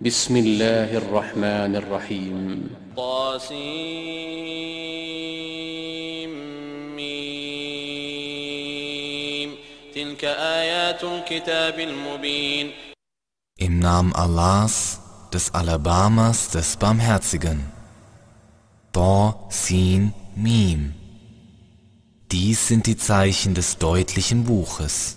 بسم الله الرحمن الرحيم طاسيم تلك آيات الكتاب المبين Im Namen Allahs, des Alabamas, des Barmherzigen. Ba, Sin, Mim. Dies sind die Zeichen des deutlichen Buches.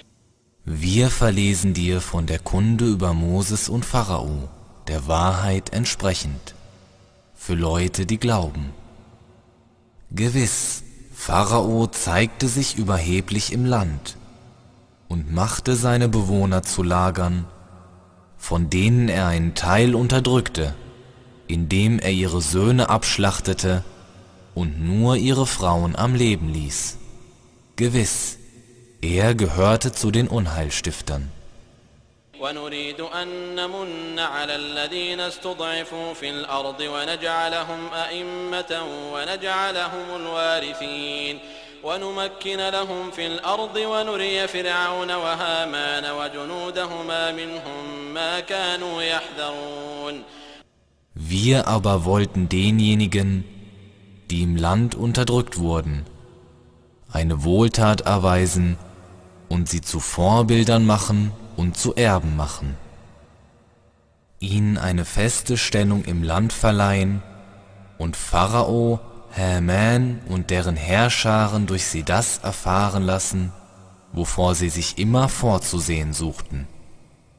Wir verlesen dir von der Kunde über Moses und Pharao, der Wahrheit entsprechend, für Leute, die glauben. Gewiss, Pharao zeigte sich überheblich im Land und machte seine Bewohner zu Lagern, von denen er einen Teil unterdrückte, indem er ihre Söhne abschlachtete und nur ihre Frauen am Leben ließ. Gewiss, er gehörte zu den Unheilstiftern. ونريد أن نمن على الذين استضعفوا في الأرض ونجعلهم أئمة ونجعلهم الوارثين ونمكن لهم في الأرض ونري فرعون وهامان وجنودهما منهم ما كانوا يحذرون Wir aber wollten denjenigen, die im Land unterdrückt wurden, eine Wohltat erweisen und sie zu Vorbildern machen und zu Erben machen, ihnen eine feste Stellung im Land verleihen und Pharao, Haman und deren Herrscharen durch sie das erfahren lassen, wovor sie sich immer vorzusehen suchten.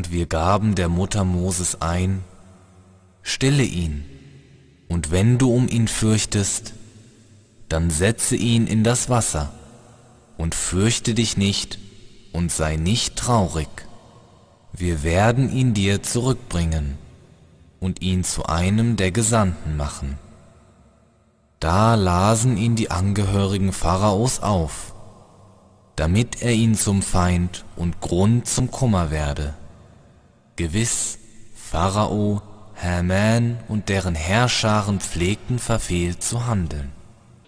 Und wir gaben der Mutter Moses ein, stille ihn, und wenn du um ihn fürchtest, dann setze ihn in das Wasser, und fürchte dich nicht, und sei nicht traurig. Wir werden ihn dir zurückbringen und ihn zu einem der Gesandten machen. Da lasen ihn die Angehörigen Pharaos auf, damit er ihn zum Feind und Grund zum Kummer werde. Gewiss, Pharao, Haman und deren Herrscharen pflegten verfehlt zu handeln.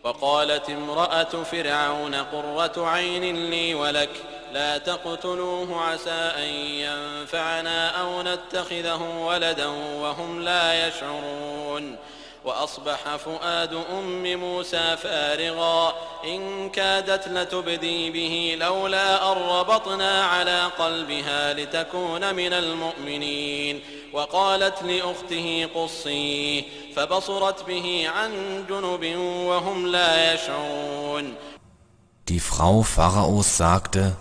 وقالت امرأة فرعون قرة عين لي ولك لا تقتلوه عسى أن ينفعنا أو نتخذه ولدا وهم لا يشعرون وأصبح فؤاد أم موسى فارغا إن كادت لتبدي به لولا أن ربطنا على قلبها لتكون من المؤمنين وقالت لأخته قصيه فبصرت به عن جنب وهم لا يشعرون Die Frau Pharaos sagte,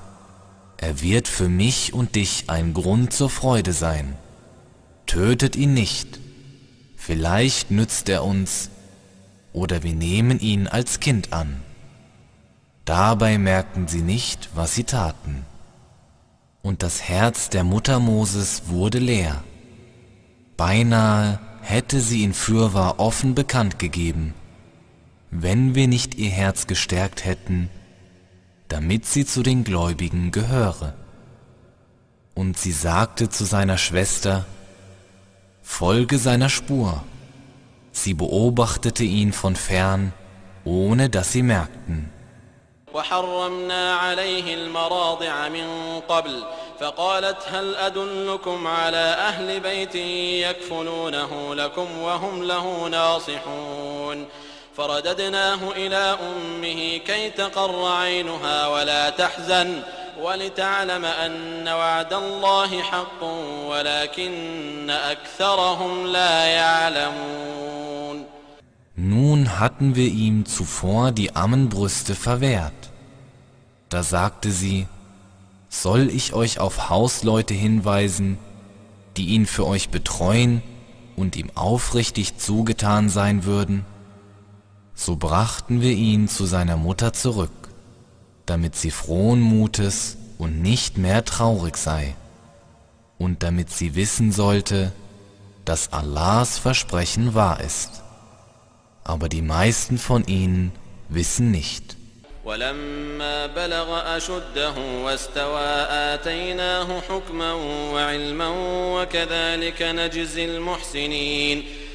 er wird für mich und dich ein Grund zur Freude sein. Tötet ihn nicht. Vielleicht nützt er uns oder wir nehmen ihn als Kind an. Dabei merkten sie nicht, was sie taten. Und das Herz der Mutter Moses wurde leer. Beinahe hätte sie ihn fürwahr offen bekannt gegeben, wenn wir nicht ihr Herz gestärkt hätten, damit sie zu den Gläubigen gehöre. Und sie sagte zu seiner Schwester, Folge seiner Spur. Sie beobachtete ihn von fern, ohne dass sie merkten. وحرمنا عليه المراضع من قبل فقالت هل أدلكم على أهل بيت يكفلونه لكم وهم له ناصحون فرددناه إلى أمه كي تقر عينها ولا تحزن ولتعلم أن وعد الله حق ولكن أكثرهم لا يعلمون Nun hatten wir ihm zuvor die Ammenbrüste verwehrt. Da sagte sie, soll ich euch auf Hausleute hinweisen, die ihn für euch betreuen und ihm aufrichtig zugetan sein würden? So brachten wir ihn zu seiner Mutter zurück, damit sie frohen Mutes und nicht mehr traurig sei, und damit sie wissen sollte, dass Allahs Versprechen wahr ist. Aber die meisten von ihnen wissen nicht. ولما بلغ أشده واستوى آتيناه حكما وعلما وكذلك نجزي المحسنين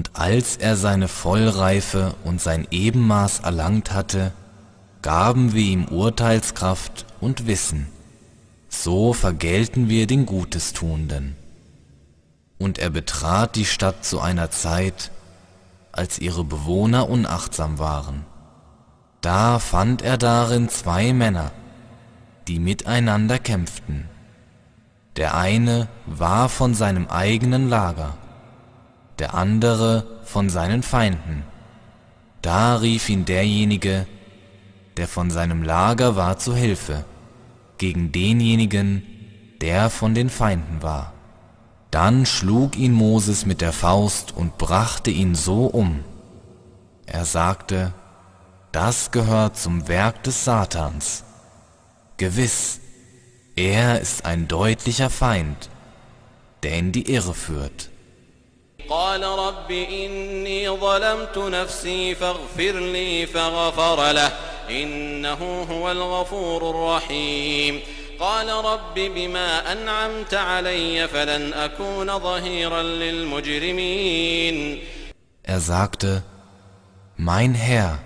Und als er seine Vollreife und sein Ebenmaß erlangt hatte, gaben wir ihm Urteilskraft und Wissen. So vergelten wir den Gutestuenden. Und er betrat die Stadt zu einer Zeit, als ihre Bewohner unachtsam waren. Da fand er darin zwei Männer, die miteinander kämpften. Der eine war von seinem eigenen Lager, der andere von seinen Feinden. Da rief ihn derjenige, der von seinem Lager war, zu Hilfe, gegen denjenigen, der von den Feinden war. Dann schlug ihn Moses mit der Faust und brachte ihn so um. Er sagte, das gehört zum Werk des Satans. Gewiss, er ist ein deutlicher Feind, der in die Irre führt. قال رب إني ظلمت نفسي فاغفر لي فغفر له إنه هو الغفور الرحيم قال رب بما أنعمت علي فلن أكون ظهيرا للمجرمين Er sagte, Mein Herr,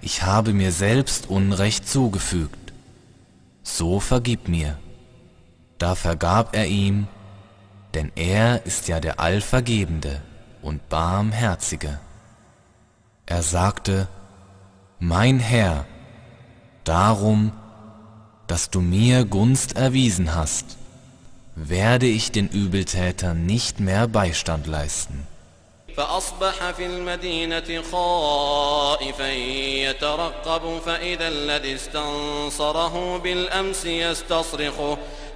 ich habe mir selbst Unrecht zugefügt, so vergib mir. Da vergab er ihm, denn er ist ja der Allvergebende und Barmherzige. Er sagte, Mein Herr, darum, dass du mir Gunst erwiesen hast, werde ich den Übeltätern nicht mehr Beistand leisten. فأصبح في المدينة خائفا يترقب فإذا الذي استنصره بالأمس يستصرخه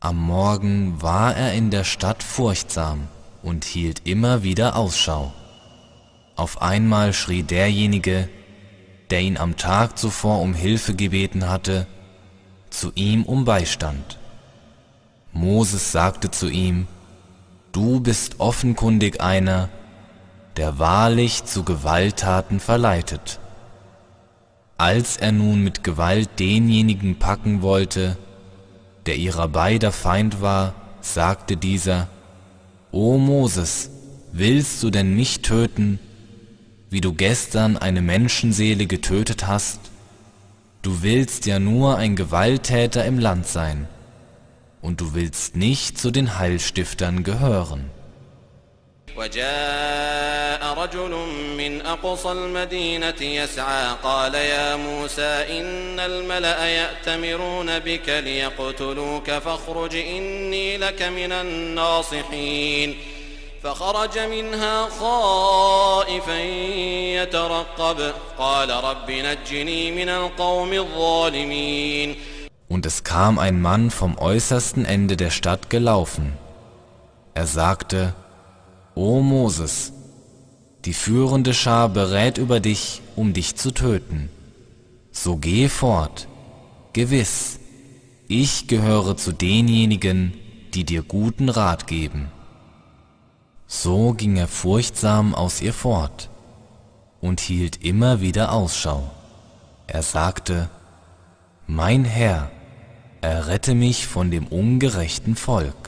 Am Morgen war er in der Stadt furchtsam und hielt immer wieder Ausschau. Auf einmal schrie derjenige, der ihn am Tag zuvor um Hilfe gebeten hatte, zu ihm um Beistand. Moses sagte zu ihm, Du bist offenkundig einer, der wahrlich zu Gewalttaten verleitet. Als er nun mit Gewalt denjenigen packen wollte, der ihrer beider Feind war, sagte dieser, O Moses, willst du denn mich töten, wie du gestern eine Menschenseele getötet hast? Du willst ja nur ein Gewalttäter im Land sein, und du willst nicht zu den Heilstiftern gehören. وجاء رجل من أقصى المدينة يسعى قال يا موسى إن الملأ يأتمرون بك ليقتلوك فاخرج إني لك من الناصحين فخرج منها خائفا يترقب قال رب نجني من القوم الظالمين Und es kam ein Mann vom äußersten Ende der Stadt gelaufen. Er sagte, O Moses, die führende Schar berät über dich, um dich zu töten. So geh fort, gewiss, ich gehöre zu denjenigen, die dir guten Rat geben. So ging er furchtsam aus ihr fort und hielt immer wieder Ausschau. Er sagte, Mein Herr, errette mich von dem ungerechten Volk.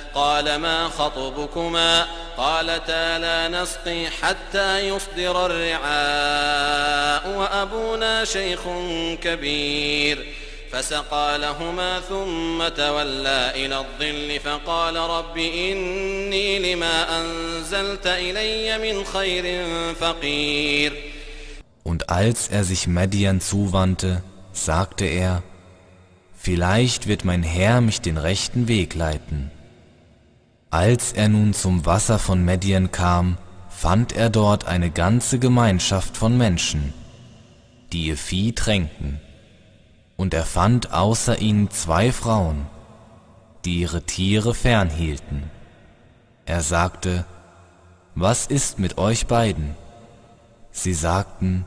قال ما خطبكما قالتا لا نسقي حتى يصدر الرعاء وأبونا شيخ كبير فسقى لهما ثم تولى إلى الظل فقال رب إني لما أنزلت إلي من خير فقير Und als er sich Median zuwandte, sagte er, Vielleicht wird mein Herr mich den rechten Weg leiten. Als er nun zum Wasser von Median kam, fand er dort eine ganze Gemeinschaft von Menschen, die ihr Vieh tränken. Und er fand außer ihnen zwei Frauen, die ihre Tiere fernhielten. Er sagte, Was ist mit euch beiden? Sie sagten,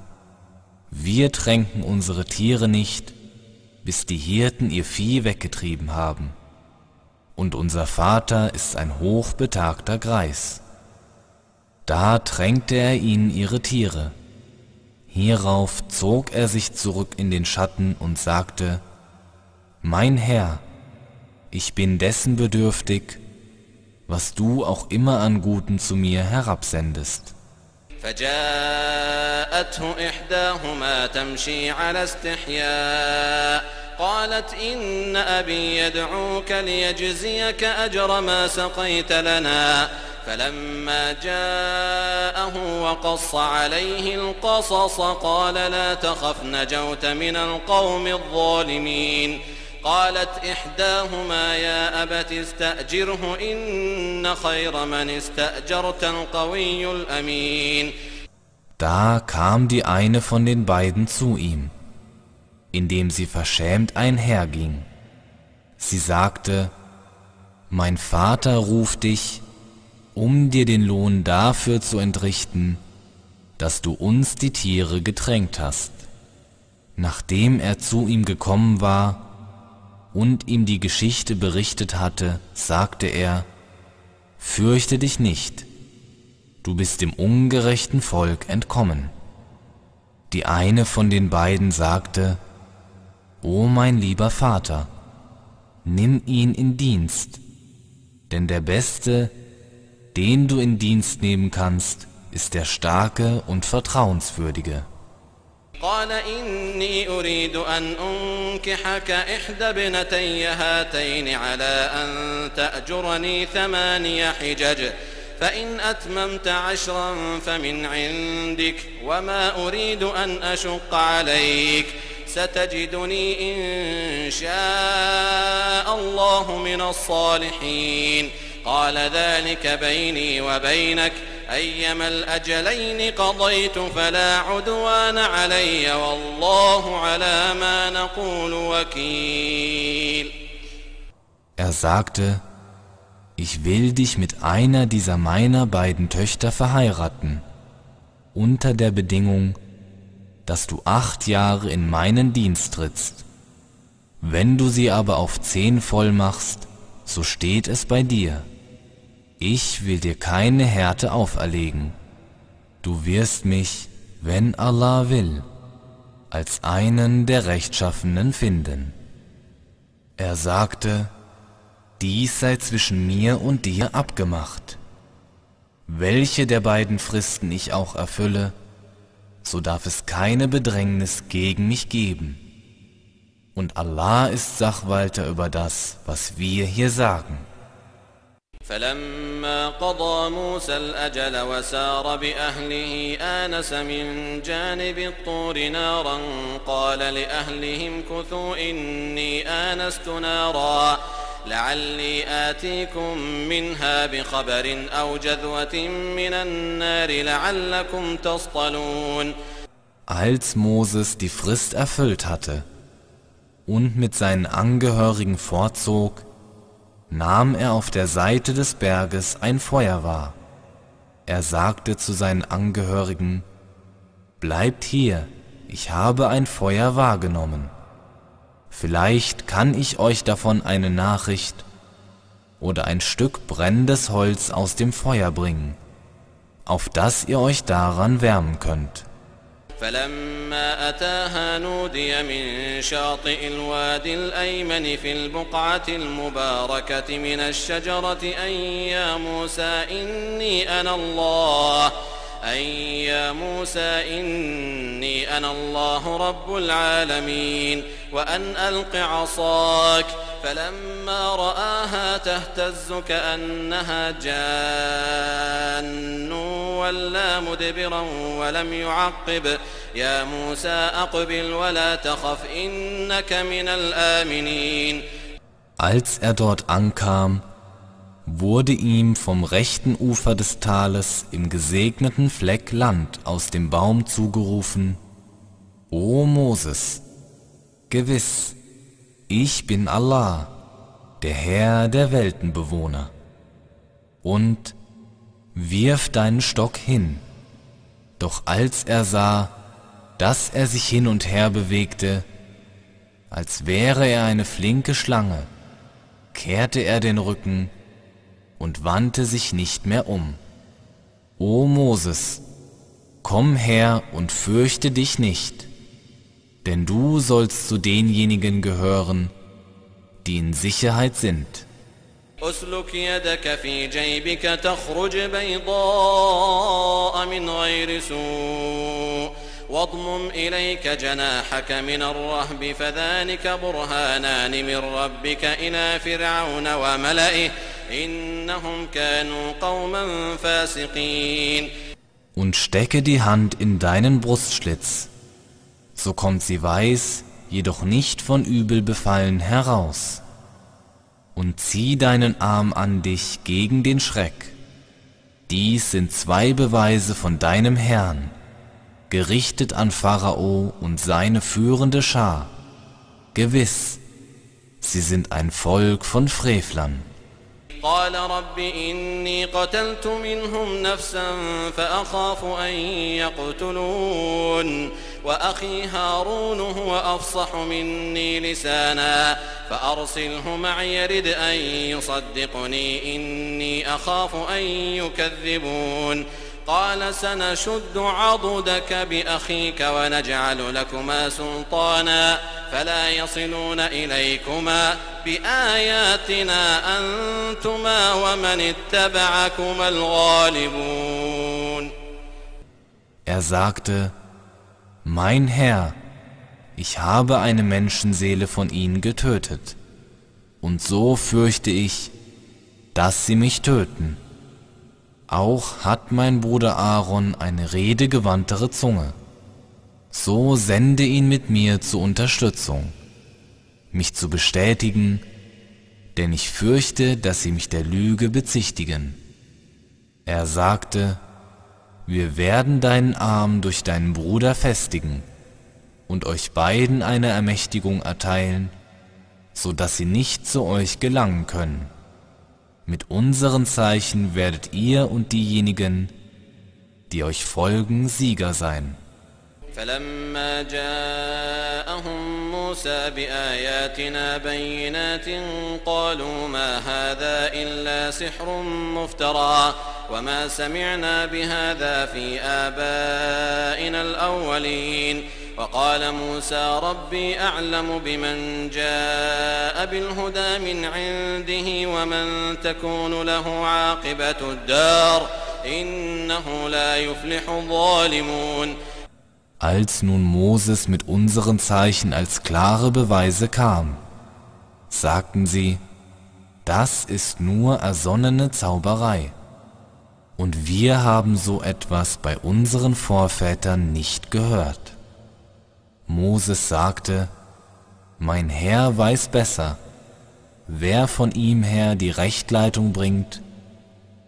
Wir tränken unsere Tiere nicht, bis die Hirten ihr Vieh weggetrieben haben Und unser Vater ist ein hochbetagter Greis. Da tränkte er ihnen ihre Tiere. Hierauf zog er sich zurück in den Schatten und sagte, Mein Herr, ich bin dessen bedürftig, was du auch immer an Guten zu mir herabsendest. فجاءته إحداهما تمشي على استحياء قالت إن أبي يدعوك ليجزيك أجر ما سقيت لنا. فلما جاءه وقص عليه القصص قال لا تخف نجوت من القوم الظالمين. قالت إحداهما يا أبت استأجره إن خير من استأجرت القوي الأمين. Da kam die eine von den beiden zu ihm, indem sie verschämt einherging. Sie sagte, Mein Vater ruft dich, um dir den Lohn dafür zu entrichten, dass du uns die Tiere getränkt hast. Nachdem er zu ihm gekommen war und ihm die Geschichte berichtet hatte, sagte er, Fürchte dich nicht, du bist dem ungerechten Volk entkommen. Die eine von den beiden sagte, O mein lieber Vater, nimm ihn in Dienst, denn der Beste, den du in Dienst nehmen kannst, ist der Starke und Vertrauenswürdige. قال إني أريد أن أنكحك إحدى ابنتي هاتين على أن تأجرني ثماني حجج فإن أتممت عشرا فمن عندك وما أريد أن أشق عليك ستجدني إن شاء الله من الصالحين قال ذلك بيني وبينك أيما الأجلين قضيت فلا عدوان علي والله على ما نقول وكيل Er sagte, ich will dich mit einer dieser meiner beiden Töchter verheiraten, unter der Bedingung, dass du acht Jahre in meinen Dienst trittst. Wenn du sie aber auf zehn voll machst, so steht es bei dir. Ich will dir keine Härte auferlegen. Du wirst mich, wenn Allah will, als einen der Rechtschaffenen finden. Er sagte, dies sei zwischen mir und dir abgemacht. Welche der beiden Fristen ich auch erfülle, so darf es keine Bedrängnis gegen mich geben. Und Allah ist Sachwalter über das, was wir hier sagen. فلما قضى موسى الأجل وسار بأهله آنس من جانب الطور نارا قال لأهلهم كثوا إني آنست نارا لعلي آتيكم منها بخبر أو جذوة من النار لعلكم تصطلون Als Moses die Frist erfüllt hatte und mit seinen Angehörigen vorzog, nahm er auf der Seite des Berges ein Feuer wahr. Er sagte zu seinen Angehörigen, Bleibt hier, ich habe ein Feuer wahrgenommen. Vielleicht kann ich euch davon eine Nachricht oder ein Stück brennendes Holz aus dem Feuer bringen, auf das ihr euch daran wärmen könnt. فلما أتاها نودي من شاطئ الوادي الأيمن في البقعة المباركة من الشجرة أن يا موسى إني أنا الله أن يا موسى إني أنا الله رب العالمين وأن ألق عصاك فلما رآها تهتز كأنها جان ولا مدبرا ولم يعقب. يا موسى أقبل ولا تخف إنك من الآمنين. Als er dort ankam, wurde ihm vom rechten Ufer des Tales im gesegneten Fleck Land aus dem Baum zugerufen, O Moses, gewiss, ich bin Allah, der Herr der Weltenbewohner. Und wirf deinen Stock hin. Doch als er sah, dass er sich hin und her bewegte, als wäre er eine flinke Schlange, kehrte er den Rücken und wandte sich nicht mehr um. O Moses, komm her und fürchte dich nicht, denn du sollst zu denjenigen gehören, die in Sicherheit sind. أسلك يدك في جيبك تخرج بيضاء من غير سوء واضمم إليك جناحك من الرهب فذلك برهانان من ربك إلى فرعون وملئه إنهم كانوا قوما فاسقين Und stecke die Hand in deinen Brustschlitz, so kommt sie weiß, jedoch nicht von Übel befallen heraus. Und zieh deinen Arm an dich gegen den Schreck. Dies sind zwei Beweise von deinem Herrn, gerichtet an Pharao und seine führende Schar. Gewiss, sie sind ein Volk von Frevlern. قال رب إني قتلت منهم نفسا فأخاف أن يقتلون وأخي هارون هو أفصح مني لسانا فأرسله معي يرد أن يصدقني إني أخاف أن يكذبون قال سنشد عضدك بأخيك ونجعل لكما سلطانا فلا يصلون إليكما بآياتنا أنتما ومن اتبعكما الغالبون Er sagte, Mein Herr, ich habe eine Menschenseele von ihnen getötet, und so fürchte ich, dass sie mich töten. Auch hat mein Bruder Aaron eine redegewandtere Zunge. So sende ihn mit mir zur Unterstützung, mich zu bestätigen, denn ich fürchte, dass sie mich der Lüge bezichtigen. Er sagte, wir werden deinen Arm durch deinen Bruder festigen und euch beiden eine Ermächtigung erteilen, so dass sie nicht zu euch gelangen können. Mit unseren Zeichen werdet ihr und diejenigen, die euch folgen, Sieger sein. فلما جاءهم موسى بآياتنا بينات قالوا ما هذا إلا سحر مفترى وما سمعنا بهذا في آبائنا الأولين وقال موسى ربي أعلم بمن جاء بالهدى من عنده ومن تكون له عاقبة الدار إنه لا يفلح الظالمون Als nun Moses mit unseren Zeichen als klare Beweise kam, sagten sie, das ist nur ersonnene Zauberei. Und wir haben so etwas bei unseren Vorvätern nicht gehört. Moses sagte, Mein Herr weiß besser, wer von ihm her die Rechtleitung bringt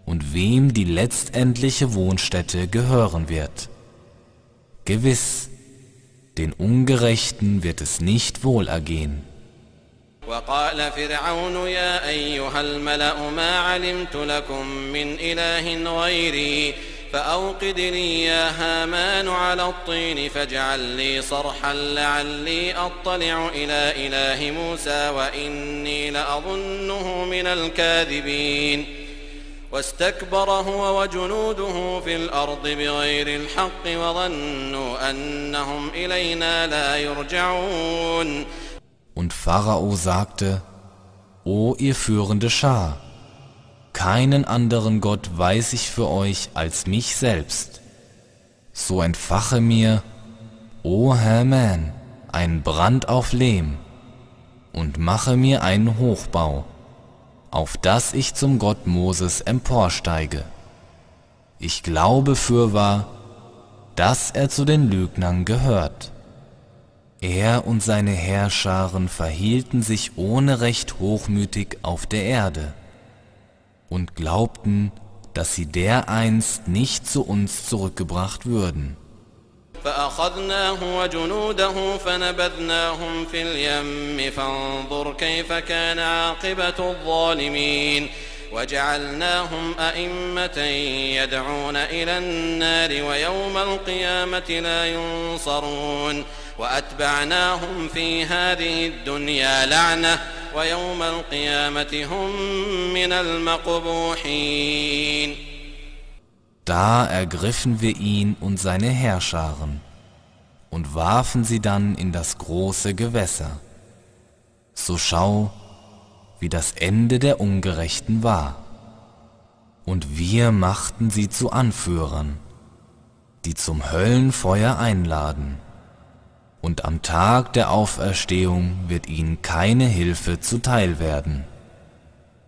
und wem die letztendliche Wohnstätte gehören wird. Gewiss, den Ungerechten wird es nicht wohl ergehen. وقال فرعون يا أيها الملأ ما علمت لكم من إله غيري فأوقد لي يا هامان على الطين فاجعل لي صرحا لعلي أطلع إلى إله موسى وإني لأظنه من الكاذبين. واستكبر هو وجنوده في الأرض بغير الحق وظنوا أنهم إلينا لا يرجعون. Und Pharao sagte, O ihr führende Schar, keinen anderen Gott weiß ich für euch als mich selbst. So entfache mir, o Herman, ein Brand auf Lehm und mache mir einen Hochbau, auf das ich zum Gott Moses emporsteige. Ich glaube fürwahr, dass er zu den Lügnern gehört. Er und seine Herrscharen verhielten sich ohne Recht hochmütig auf der Erde und glaubten, dass sie dereinst nicht zu uns zurückgebracht würden. فأخذناه وجنوده فنبذناهم في اليم فانظر كيف كان عاقبة الظالمين وجعلناهم أئمة يدعون إلى النار ويوم القيامة لا ينصرون وأتبعناهم في هذه الدنيا لعنة ويوم القيامة هم من المقبوحين Da ergriffen wir ihn und seine Herrscharen und warfen sie dann in das große Gewässer. So schau, wie das Ende der Ungerechten war. Und wir machten sie zu Anführern, die zum Höllenfeuer einladen. Und am Tag der Auferstehung wird ihnen keine Hilfe zuteil werden.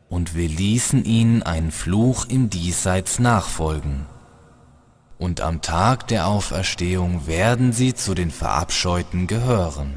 Und wir ließen ihnen einen Fluch im Diesseits nachfolgen. Und am Tag der Auferstehung werden sie zu den Verabscheuten gehören.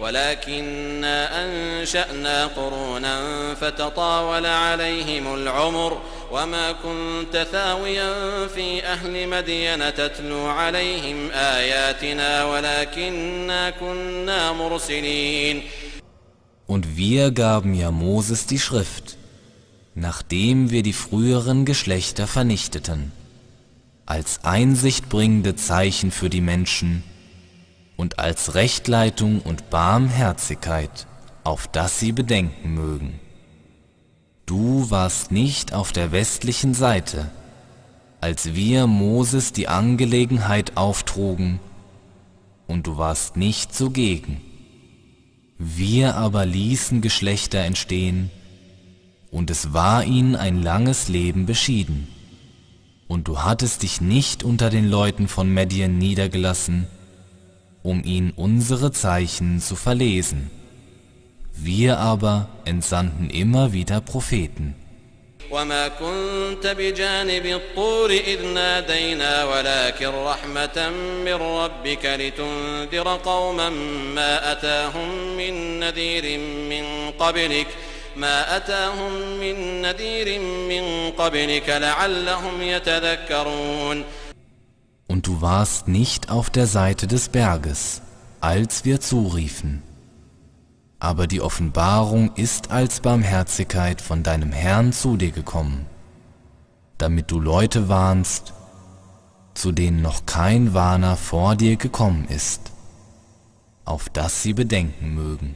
ولكننا أنشأنا قرونا فتطاول عليهم العمر وما كنت ثاويا في أهل مدين تتلو عليهم آياتنا ولكننا كنا مرسلين Und wir gaben ja Moses die Schrift, nachdem wir die früheren Geschlechter vernichteten, als einsichtbringende Zeichen für die Menschen und als Rechtleitung und Barmherzigkeit, auf das sie bedenken mögen. Du warst nicht auf der westlichen Seite, als wir Moses die Angelegenheit auftrugen, und du warst nicht zugegen. Wir aber ließen Geschlechter entstehen, und es war ihnen ein langes Leben beschieden. Und du hattest dich nicht unter den Leuten von Medien niedergelassen, um ihnen unsere Zeichen zu verlesen. Wir aber entsandten immer wieder Propheten. وما كنت بجانب الطور إذ نادينا ولكن رحمة من ربك لتنذر قوما ما أتاهم من نذير من قبلك ما أتاهم من نذير من قبلك لعلهم يتذكرون und du warst nicht auf der Seite des Berges, als wir zuriefen. Aber die Offenbarung ist als Barmherzigkeit von deinem Herrn zu dir gekommen, damit du Leute warnst, zu denen noch kein Warner vor dir gekommen ist, auf das sie bedenken mögen.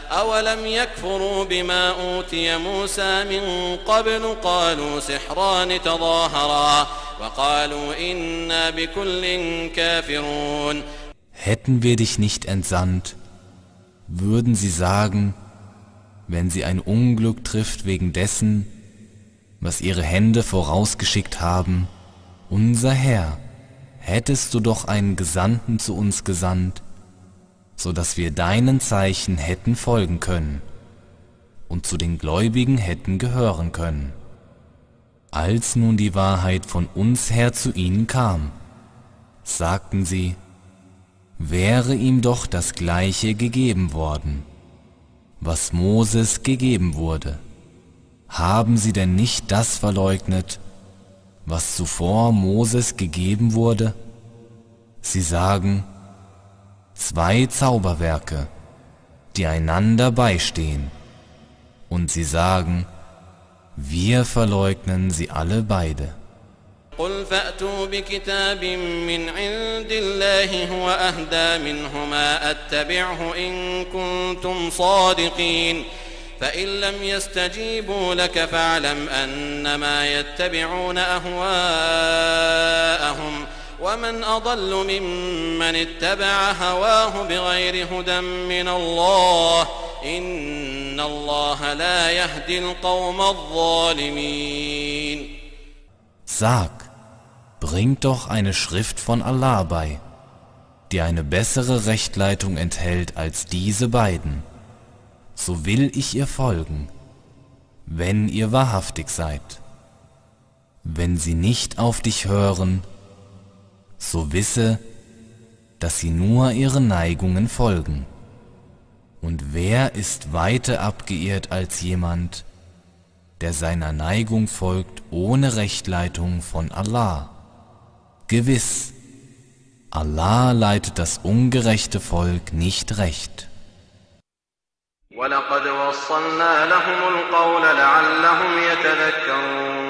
أولم يكفروا بما أوتي موسى من قبل قالوا سحران تظاهرا وقالوا إنا بكل كافرون Hätten wir dich nicht entsandt, würden sie sagen, wenn sie ein Unglück trifft wegen dessen, was ihre Hände vorausgeschickt haben, unser Herr, hättest du doch einen Gesandten zu uns gesandt, so dass wir deinen Zeichen hätten folgen können und zu den Gläubigen hätten gehören können. Als nun die Wahrheit von uns her zu ihnen kam, sagten sie, wäre ihm doch das Gleiche gegeben worden, was Moses gegeben wurde. Haben sie denn nicht das verleugnet, was zuvor Moses gegeben wurde? Sie sagen, zwei Zauberwerke, die einander beistehen, und sie sagen, wir verleugnen sie alle beide. قل فأتوا بكتاب من عند الله هو أهدى منهما أتبعه إن كنتم صادقين فإن لم يستجيبوا لك فاعلم أنما يتبعون أهواءهم ومن أضل ممن اتبع هواه بغير هدى من الله إن الله لا يهدي القوم الظالمين Sag, bringt doch eine Schrift von Allah bei, die eine bessere Rechtleitung enthält als diese beiden. So will ich ihr folgen, wenn ihr wahrhaftig seid. Wenn sie nicht auf dich hören, so wisse, dass sie nur ihren Neigungen folgen. Und wer ist weiter abgeirrt als jemand, der seiner Neigung folgt ohne Rechtleitung von Allah? Gewiss, Allah leitet das ungerechte Volk nicht recht. ولقد وصلنا لهم القول لعلهم يتذكرون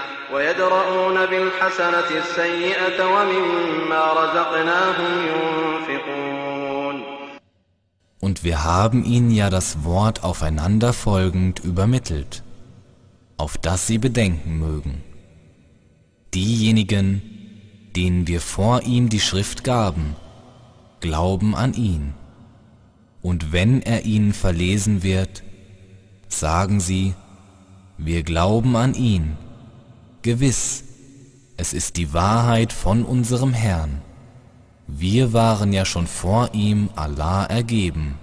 ويدرؤون بالحسنة السيئة ومما رزقناهم ينفقون Und wir haben ihnen ja das Wort aufeinander folgend übermittelt, auf das sie bedenken mögen. Diejenigen, denen wir vor ihm die Schrift gaben, glauben an ihn. Und wenn er ihnen verlesen wird, sagen sie, wir glauben an ihn. Gewiss, es ist die Wahrheit von unserem Herrn. Wir waren ja schon vor ihm Allah ergeben.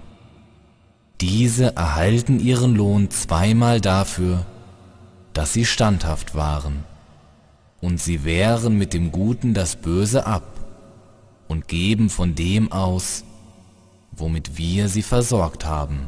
Diese erhalten ihren Lohn zweimal dafür, dass sie standhaft waren, und sie wehren mit dem Guten das Böse ab und geben von dem aus, womit wir sie versorgt haben.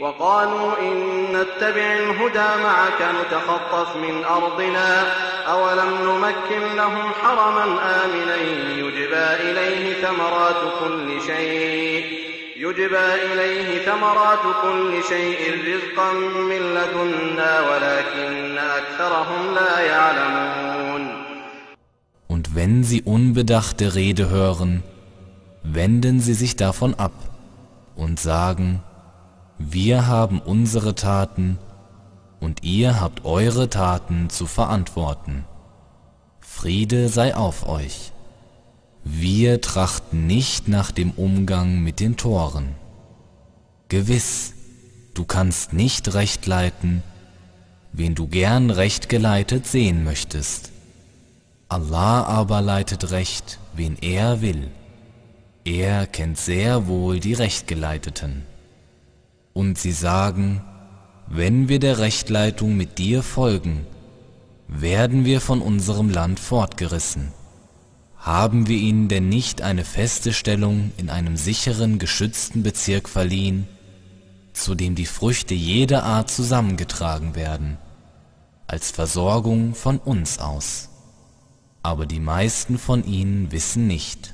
وقالوا إن نتبع الهدى معك نتخطف من أرضنا أولم نمكن لهم حرما آمنا يجبى إليه ثمرات كل شيء يجبى إليه ثمرات كل شيء رزقا من لدنا ولكن أكثرهم لا يعلمون Und wenn sie unbedachte Rede hören, wenden sie sich davon ab und sagen, wir haben unsere Taten und ihr habt eure Taten zu verantworten. Friede sei auf euch. Wir trachten nicht nach dem Umgang mit den Toren. Gewiss, du kannst nicht recht leiten, wen du gern recht geleitet sehen möchtest. Allah aber leitet recht, wen er will. Er kennt sehr wohl die Rechtgeleiteten. Und sie sagen, wenn wir der Rechtleitung mit dir folgen, werden wir von unserem Land fortgerissen. Haben wir ihnen denn nicht eine feste Stellung in einem sicheren, geschützten Bezirk verliehen, zu dem die Früchte jeder Art zusammengetragen werden, als Versorgung von uns aus. Aber die meisten von ihnen wissen nicht.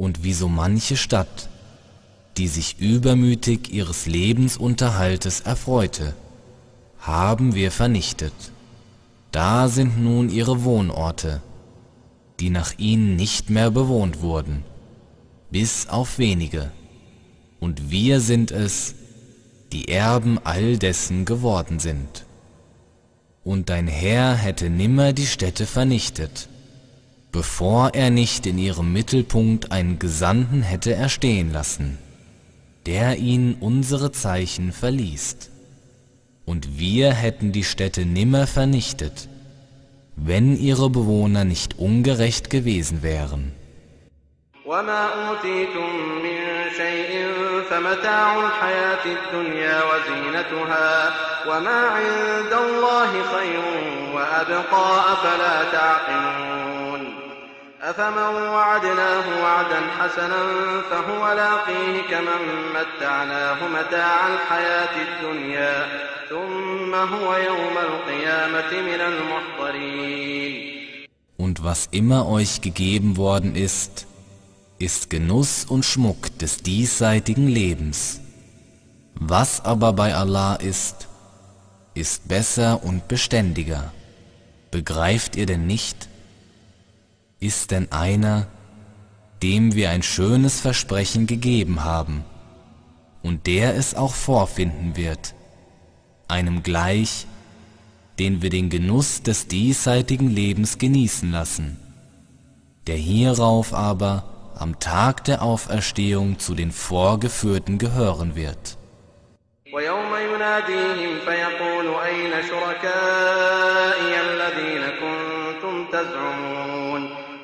Und wie so manche Stadt, die sich übermütig ihres Lebensunterhaltes erfreute, haben wir vernichtet. Da sind nun ihre Wohnorte, die nach ihnen nicht mehr bewohnt wurden, bis auf wenige. Und wir sind es, die Erben all dessen geworden sind. Und dein Herr hätte nimmer die Städte vernichtet, bevor er nicht in ihrem Mittelpunkt einen Gesandten hätte erstehen lassen, der ihnen unsere Zeichen verliest. Und wir hätten die Städte nimmer vernichtet, wenn ihre Bewohner nicht ungerecht gewesen wären. وما أوتيتم من شيء فمتاع الحياة الدنيا وزينتها وما عند الله خير وأبقى أفلا تعقلون أفمن وعدناه وعدا حسنا فهو لاقيه كمن متعناه متاع الحياة الدنيا ثم هو يوم القيامة من المحضرين Und was immer euch gegeben worden ist, ist Genuss und Schmuck des diesseitigen Lebens. Was aber bei Allah ist, ist besser und beständiger. Begreift ihr denn nicht? Ist denn einer, dem wir ein schönes Versprechen gegeben haben, und der es auch vorfinden wird, einem gleich, den wir den Genuss des diesseitigen Lebens genießen lassen, der hierauf aber am Tag der Auferstehung zu den Vorgeführten gehören wird. ويوم يناديهم فيقول أين شركائي الذين كنتم تزعمون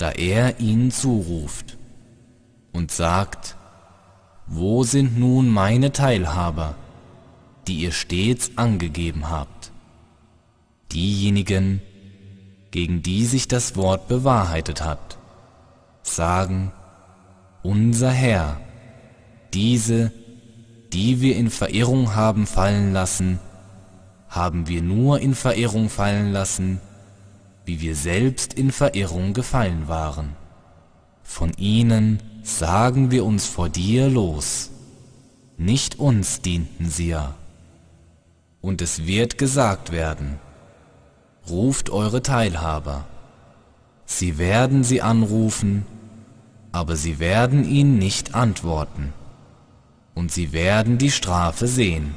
da er ihnen zuruft und sagt, wo sind nun meine Teilhaber, die ihr stets angegeben habt? Diejenigen, gegen die sich das Wort bewahrheitet hat, sagen, unser Herr, diese, die wir in Verirrung haben fallen lassen, haben wir nur in Verirrung fallen lassen, wie wir selbst in Verirrung gefallen waren. Von ihnen sagen wir uns vor dir los, nicht uns dienten sie ja. Und es wird gesagt werden, ruft eure Teilhaber, sie werden sie anrufen, aber sie werden ihn nicht antworten, und sie werden die Strafe sehen.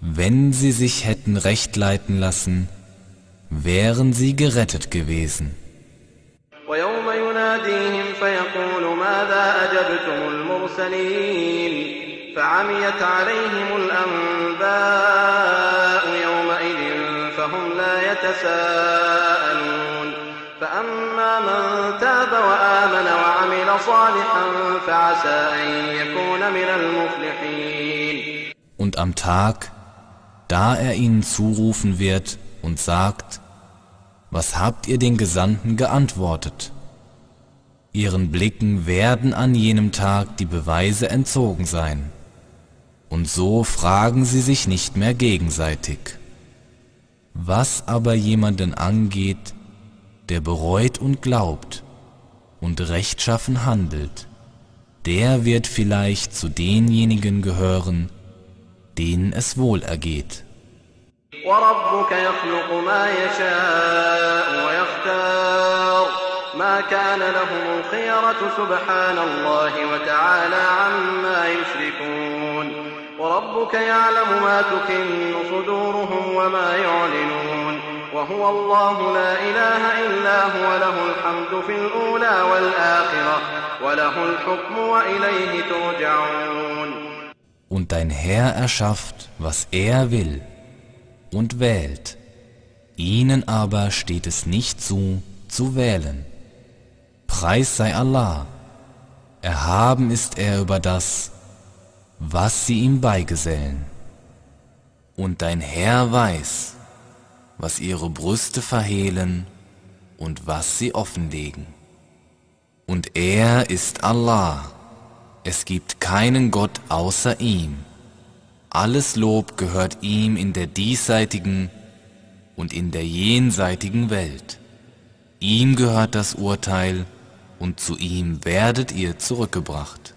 Wenn sie sich hätten recht leiten lassen, wären sie gerettet gewesen. ويوم يناديهم فيقول ما ماذا أجبتم المرسلين فعميت عليهم الأنباء يومئذ فهم لا يتساءلون فأما من تاب وآمن وعمل صالحا فعسى أن يكون من المفلحين Und am Tag, da er ihnen zurufen wird und sagt, was habt ihr den Gesandten geantwortet? Ihren Blicken werden an jenem Tag die Beweise entzogen sein, und so fragen sie sich nicht mehr gegenseitig. Was aber jemanden angeht, der bereut und glaubt und rechtschaffen handelt, der wird vielleicht zu denjenigen gehören, denen es wohl ergeht. وربك يخلق ما يشاء ويختار. ما كان لهم الخيرة سبحان الله وتعالى عما يشركون. وربك يعلم ما تكن صدورهم وما يعلنون. وهو الله لا إله إلا هو له الحمد في الأولى والآخرة وله الحكم وإليه ترجعون. Und dein Herr erschafft, was er will. Und wählt. Ihnen aber steht es nicht zu, zu wählen. Preis sei Allah. Erhaben ist er über das, was sie ihm beigesellen. Und dein Herr weiß, was ihre Brüste verhehlen und was sie offenlegen. Und er ist Allah. Es gibt keinen Gott außer ihm. Alles Lob gehört ihm in der diesseitigen und in der jenseitigen Welt. Ihm gehört das Urteil und zu ihm werdet ihr zurückgebracht.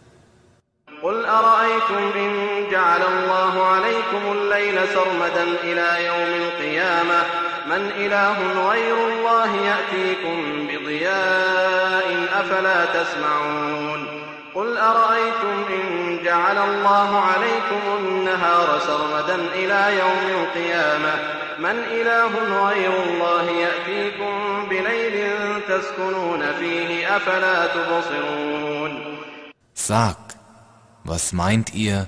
قل أرأيتم إن جعل الله عليكم الليل سرمدا إلى يوم القيامة من إله غير الله يأتيكم بضياء أفلا تسمعون قل أرأيتم إن جعل الله عليكم النهار سرمدا إلى يوم القيامة من إله غير الله يأتيكم بليل تسكنون فيه أفلا تبصرون Sag, was meint ihr,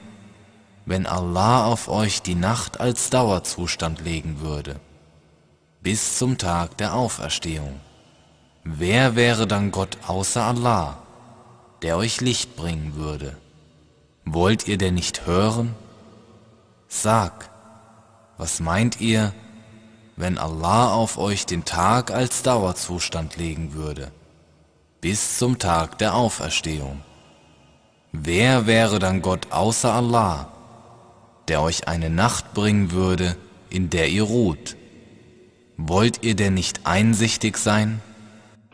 wenn Allah auf euch die Nacht als Dauerzustand legen würde, bis zum Tag der Auferstehung? Wer wäre dann Gott außer Allah, der euch Licht bringen würde? Wollt ihr denn nicht hören? Sag, was meint ihr, wenn Allah auf euch den Tag als Dauerzustand legen würde, bis zum Tag der Auferstehung? Wer wäre dann Gott außer Allah, der euch eine Nacht bringen würde, in der ihr ruht? Wollt ihr denn nicht einsichtig sein?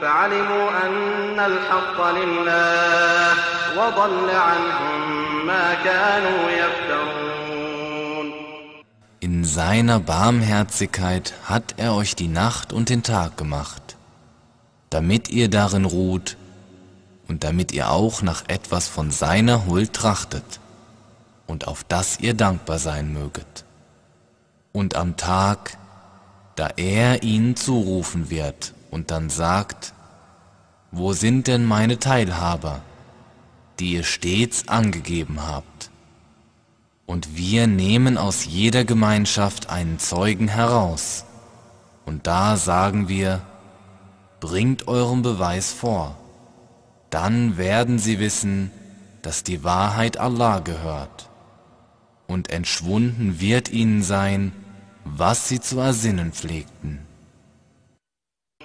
فعلموا أن الحق لله وضل عنهم ما كانوا يفترون In seiner Barmherzigkeit hat er euch die Nacht und den Tag gemacht, damit ihr darin ruht und damit ihr auch nach etwas von seiner Huld trachtet und auf das ihr dankbar sein möget. Und am Tag, da er ihnen zurufen wird und dann sagt, wo sind denn meine Teilhaber, die ihr stets angegeben habt? Und wir nehmen aus jeder Gemeinschaft einen Zeugen heraus. Und da sagen wir, bringt euren Beweis vor. Dann werden sie wissen, dass die Wahrheit Allah gehört. Und entschwunden wird ihnen sein, was sie zu ersinnen pflegten.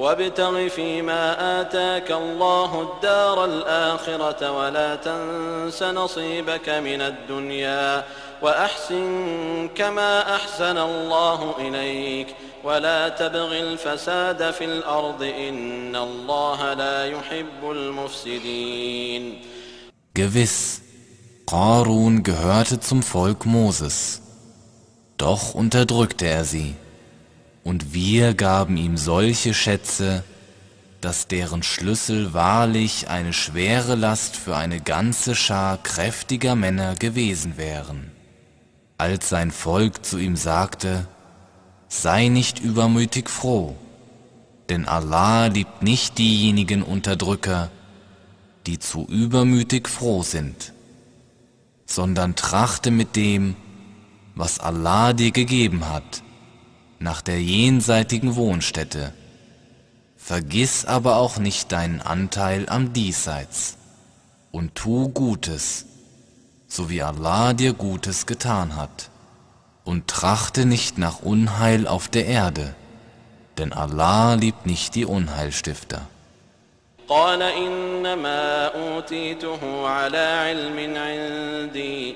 وابتغ فيما آتاك الله الدار الآخرة ولا تنس نصيبك من الدنيا وأحسن كما أحسن الله إليك ولا تبغ الفساد في الأرض إن الله لا يحب المفسدين Gewiss, Qarun gehörte zum Volk Moses, doch unterdrückte er sie. Und wir gaben ihm solche Schätze, dass deren Schlüssel wahrlich eine schwere Last für eine ganze Schar kräftiger Männer gewesen wären. Als sein Volk zu ihm sagte, sei nicht übermütig froh, denn Allah liebt nicht diejenigen Unterdrücker, die zu übermütig froh sind, sondern trachte mit dem, was Allah dir gegeben hat, nach der jenseitigen Wohnstätte. Vergiss aber auch nicht deinen Anteil am Diesseits und tu Gutes, so wie Allah dir Gutes getan hat, und trachte nicht nach Unheil auf der Erde, denn Allah liebt nicht die Unheilstifter. قال إنما أوتيته على علم عندي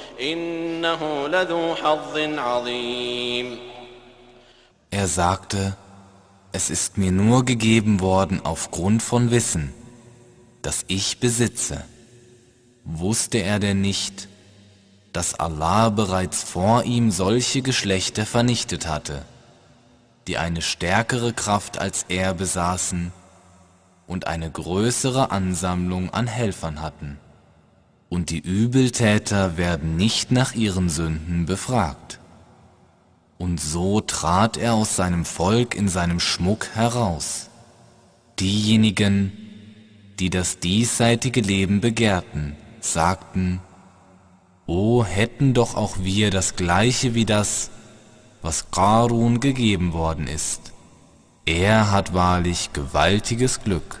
Er sagte, es ist mir nur gegeben worden aufgrund von Wissen, das ich besitze. Wusste er denn nicht, dass Allah bereits vor ihm solche Geschlechter vernichtet hatte, die eine stärkere Kraft als er besaßen und eine größere Ansammlung an Helfern hatten und die Übeltäter werden nicht nach ihren Sünden befragt. Und so trat er aus seinem Volk in seinem Schmuck heraus. Diejenigen, die das diesseitige Leben begehrten, sagten, O hätten doch auch wir das gleiche wie das, was Qarun gegeben worden ist. Er hat wahrlich gewaltiges Glück.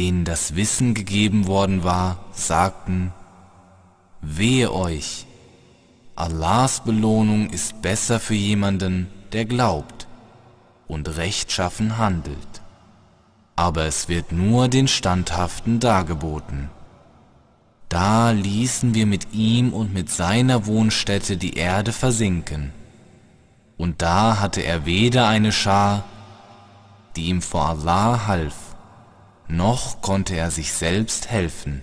denen das Wissen gegeben worden war, sagten, Wehe euch, Allahs Belohnung ist besser für jemanden, der glaubt und rechtschaffen handelt. Aber es wird nur den Standhaften dargeboten. Da ließen wir mit ihm und mit seiner Wohnstätte die Erde versinken. Und da hatte er weder eine Schar, die ihm vor Allah half, noch konnte er sich selbst helfen.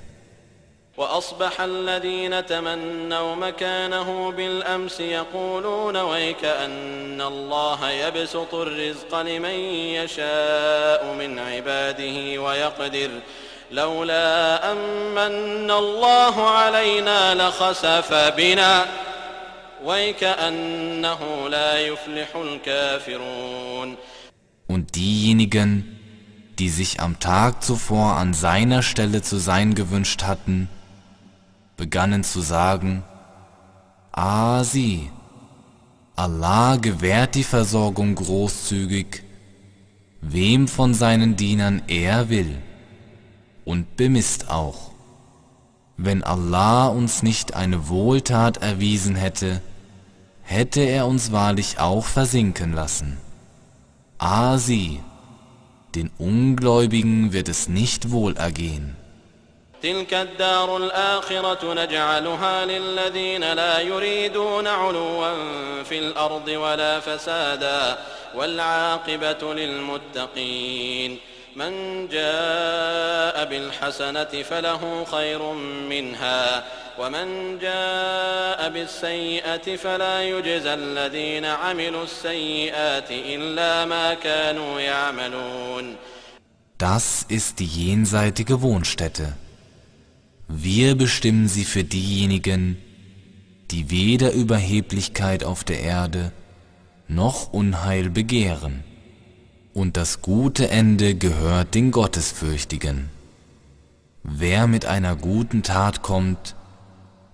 وأصبح الذين تمنوا مكانه بالأمس يقولون ويك أن الله يبسط الرزق لمن يشاء من عباده ويقدر لولا أمن الله علينا لخسف بنا ويكأنه لا يفلح الكافرون Und diejenigen, die sich am Tag zuvor an seiner Stelle zu sein gewünscht hatten, begannen zu sagen, Ah sieh, Allah gewährt die Versorgung großzügig, wem von seinen Dienern er will, und bemisst auch. Wenn Allah uns nicht eine Wohltat erwiesen hätte, hätte er uns wahrlich auch versinken lassen. Ah sieh, den Ungläubigen wird es nicht wohl ergehen. تلك الدار الآخرة نجعلها للذين لا يريدون علوا في الأرض ولا فسادا والعاقبة للمتقين من جاء بالحسنة فله خير منها ومن جاء بالسيئة فلا يجزى الذين عملوا السيئات إلا ما كانوا يعملون Das ist die jenseitige Wohnstätte. Wir bestimmen sie für diejenigen, die weder Überheblichkeit auf der Erde noch Unheil begehren. Und das gute Ende gehört den Gottesfürchtigen. Wer mit einer guten Tat kommt,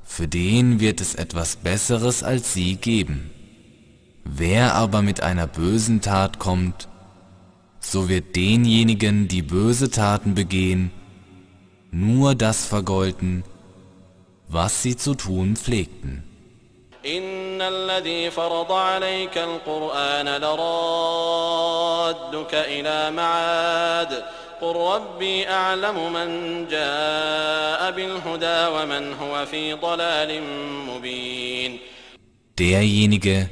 für den wird es etwas Besseres als sie geben. Wer aber mit einer bösen Tat kommt, so wird denjenigen, die böse Taten begehen, nur das vergolten, was sie zu tun pflegten. إن الذي فرض عليك القرآن لرادك إلى معاد قل ربي أعلم من جاء بالهدى ومن هو في ضلال مبين Derjenige,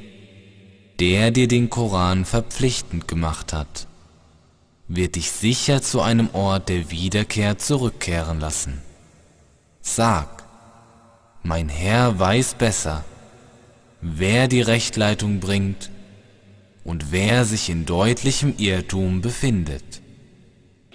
der dir den Koran verpflichtend gemacht hat, wird dich sicher zu einem Ort der Wiederkehr zurückkehren lassen. Sag, mein Herr weiß besser, wer die Rechtleitung bringt und wer sich in deutlichem Irrtum befindet.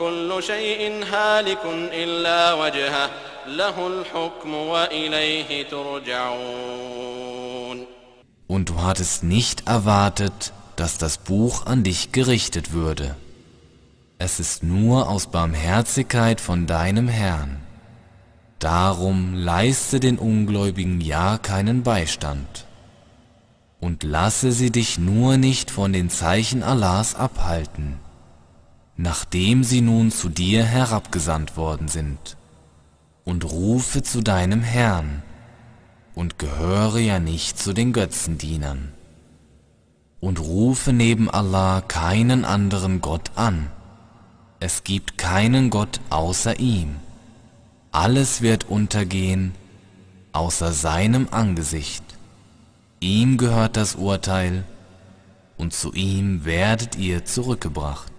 كل شيء هالك إلا وجهه له الحكم وإليه ترجعون Und du hattest nicht erwartet, dass das Buch an dich gerichtet würde. Es ist nur aus Barmherzigkeit von deinem Herrn. Darum leiste den Ungläubigen ja keinen Beistand. Und lasse sie dich nur nicht von den Zeichen Allahs abhalten, nachdem sie nun zu dir herabgesandt worden sind. Und rufe zu deinem Herrn und gehöre ja nicht zu den Götzendienern und rufe neben Allah keinen anderen Gott an. Es gibt keinen Gott außer ihm. Alles wird untergehen, außer seinem Angesicht. Ihm gehört das Urteil, und zu ihm werdet ihr zurückgebracht.